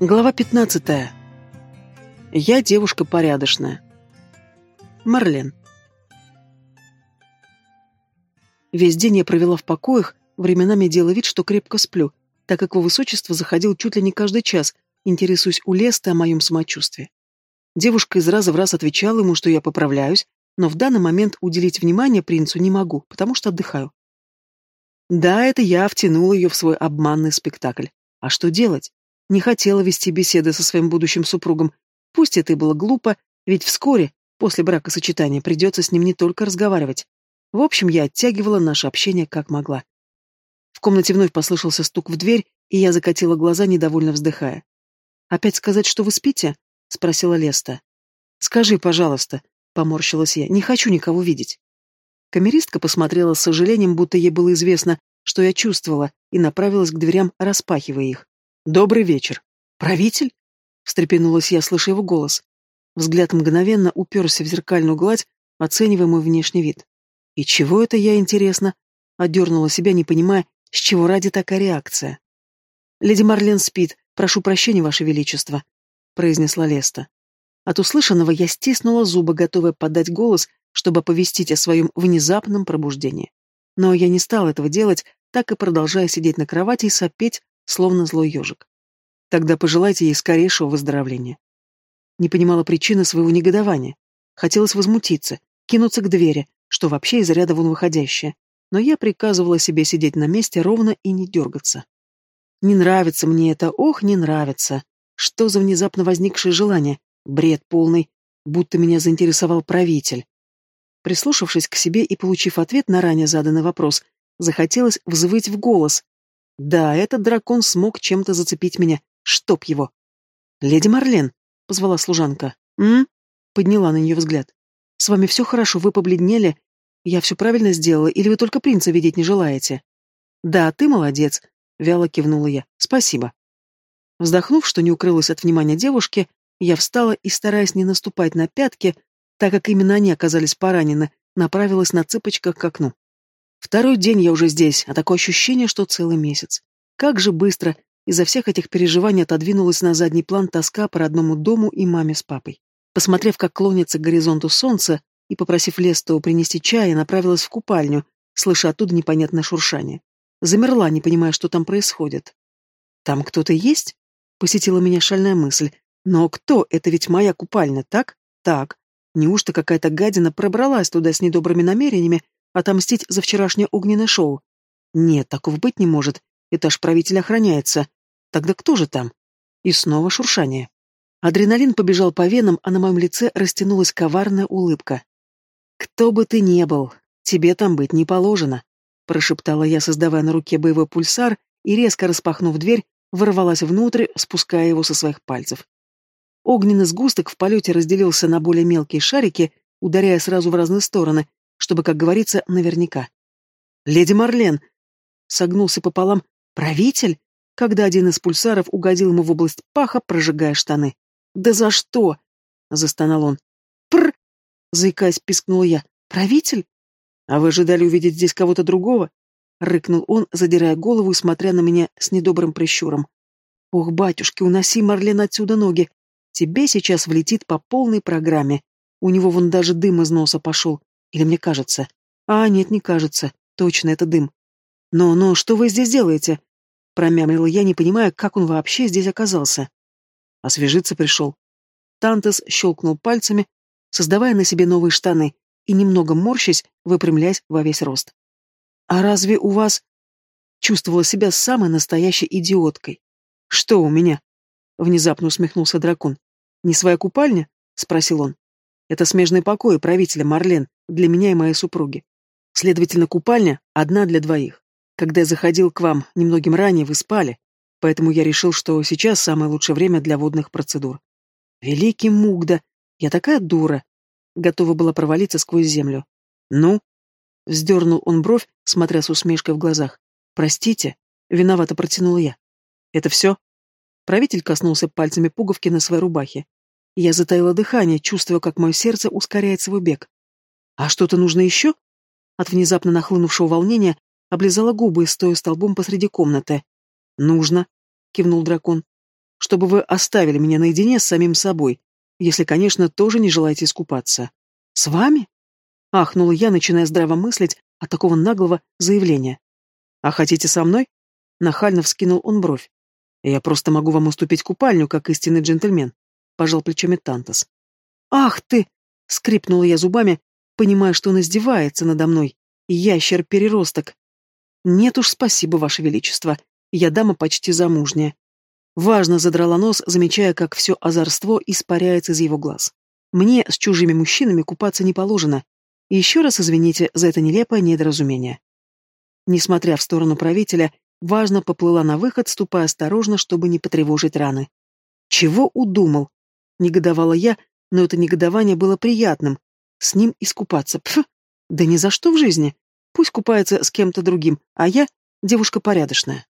Глава 15. Я девушка порядочная. Марлен. Весь день я провела в покоях, временами делая вид, что крепко сплю, так как его высочество заходил чуть ли не каждый час, интересуясь у Леста о моем самочувствии. Девушка из раза в раз отвечала ему, что я поправляюсь, но в данный момент уделить внимание принцу не могу, потому что отдыхаю. Да, это я втянула ее в свой обманный спектакль. А что делать? Не хотела вести беседы со своим будущим супругом. Пусть это и было глупо, ведь вскоре, после бракосочетания, придется с ним не только разговаривать. В общем, я оттягивала наше общение как могла. В комнате вновь послышался стук в дверь, и я закатила глаза, недовольно вздыхая. «Опять сказать, что вы спите?» — спросила Леста. «Скажи, пожалуйста», — поморщилась я, — «не хочу никого видеть». Камеристка посмотрела с сожалением, будто ей было известно, что я чувствовала, и направилась к дверям, распахивая их. «Добрый вечер. Правитель?» — встрепенулась я, слыша его голос. Взгляд мгновенно уперся в зеркальную гладь, оценивая мой внешний вид. «И чего это я, интересно?» — одернула себя, не понимая, с чего ради такая реакция. «Леди Марлен спит. Прошу прощения, Ваше Величество», — произнесла Леста. От услышанного я стиснула зубы, готовая подать голос, чтобы оповестить о своем внезапном пробуждении. Но я не стала этого делать, так и продолжая сидеть на кровати и сопеть, словно злой ежик. Тогда пожелайте ей скорейшего выздоровления. Не понимала причины своего негодования. Хотелось возмутиться, кинуться к двери, что вообще из ряда вон выходящее. Но я приказывала себе сидеть на месте ровно и не дергаться. Не нравится мне это, ох, не нравится. Что за внезапно возникшее желание? Бред полный, будто меня заинтересовал правитель. Прислушавшись к себе и получив ответ на ранее заданный вопрос, захотелось взвыть в голос, да, этот дракон смог чем-то зацепить меня. Чтоб его. «Леди Марлен», — позвала служанка. «М?» — подняла на нее взгляд. «С вами все хорошо, вы побледнели. Я все правильно сделала, или вы только принца видеть не желаете?» «Да, ты молодец», — вяло кивнула я. «Спасибо». Вздохнув, что не укрылась от внимания девушки, я встала и, стараясь не наступать на пятки, так как именно они оказались поранены, направилась на цыпочках к окну. Второй день я уже здесь, а такое ощущение, что целый месяц. Как же быстро из-за всех этих переживаний отодвинулась на задний план тоска по родному дому и маме с папой. Посмотрев, как клонится к горизонту солнце, и попросив Лесту принести чая, направилась в купальню, слыша оттуда непонятное шуршание. Замерла, не понимая, что там происходит. «Там кто-то есть?» — посетила меня шальная мысль. «Но кто? Это ведь моя купальня, так? Так. Неужто какая-то гадина пробралась туда с недобрыми намерениями, Отомстить за вчерашнее огненное шоу? Нет, такого быть не может. Этаж правителя охраняется. Тогда кто же там? И снова шуршание. Адреналин побежал по венам, а на моем лице растянулась коварная улыбка. «Кто бы ты ни был, тебе там быть не положено», — прошептала я, создавая на руке боевой пульсар, и, резко распахнув дверь, ворвалась внутрь, спуская его со своих пальцев. Огненный сгусток в полете разделился на более мелкие шарики, ударяя сразу в разные стороны, чтобы, как говорится, наверняка. «Леди Марлен!» Согнулся пополам. «Правитель?» Когда один из пульсаров угодил ему в область паха, прожигая штаны. «Да за что?» — застонал он. «Пр!» — заикаясь, пискнул я. «Правитель?» «А вы ожидали увидеть здесь кого-то другого?» — рыкнул он, задирая голову и смотря на меня с недобрым прищуром. «Ох, батюшки, уноси, Марлен, отсюда ноги! Тебе сейчас влетит по полной программе. У него вон даже дым из носа пошел. Или мне кажется? А, нет, не кажется. Точно, это дым. Но, но, что вы здесь делаете? Промямлила я, не понимая, как он вообще здесь оказался. Освежиться пришел. Тантес щелкнул пальцами, создавая на себе новые штаны, и, немного морщась, выпрямляясь во весь рост. «А разве у вас...» Чувствовала себя самой настоящей идиоткой. «Что у меня?» Внезапно усмехнулся дракон. «Не своя купальня?» — спросил он. «Это смежный покой правителя Марлен для меня и моей супруги. Следовательно, купальня одна для двоих. Когда я заходил к вам немногим ранее, вы спали, поэтому я решил, что сейчас самое лучшее время для водных процедур. Великий Мугда, я такая дура. Готова была провалиться сквозь землю. Ну? Вздернул он бровь, смотря с усмешкой в глазах. Простите, виновато протянула я. Это все? Правитель коснулся пальцами пуговки на своей рубахе. Я затаила дыхание, чувствуя, как мое сердце ускоряет свой бег. «А что-то нужно еще?» От внезапно нахлынувшего волнения облизала губы, стоя столбом посреди комнаты. «Нужно», — кивнул дракон. чтобы вы оставили меня наедине с самим собой, если, конечно, тоже не желаете искупаться. С вами? Ахнула я, начиная здраво мыслить от такого наглого заявления. А хотите со мной? Нахально вскинул он бровь. Я просто могу вам уступить купальню, как истинный джентльмен, пожал плечами Тантос. Ах ты! скрипнула я зубами, понимая, что он издевается надо мной. Ящер-переросток. Нет уж, спасибо, ваше величество. Я дама почти замужняя. Важно задрала нос, замечая, как все озорство испаряется из его глаз. Мне с чужими мужчинами купаться не положено. Еще раз извините за это нелепое недоразумение. Несмотря в сторону правителя, важно поплыла на выход, ступая осторожно, чтобы не потревожить раны. «Чего удумал?» — негодовала я, но это негодование было приятным. С ним искупаться. Пф! Да ни за что в жизни. Пусть купается с кем-то другим, а я — девушка порядочная.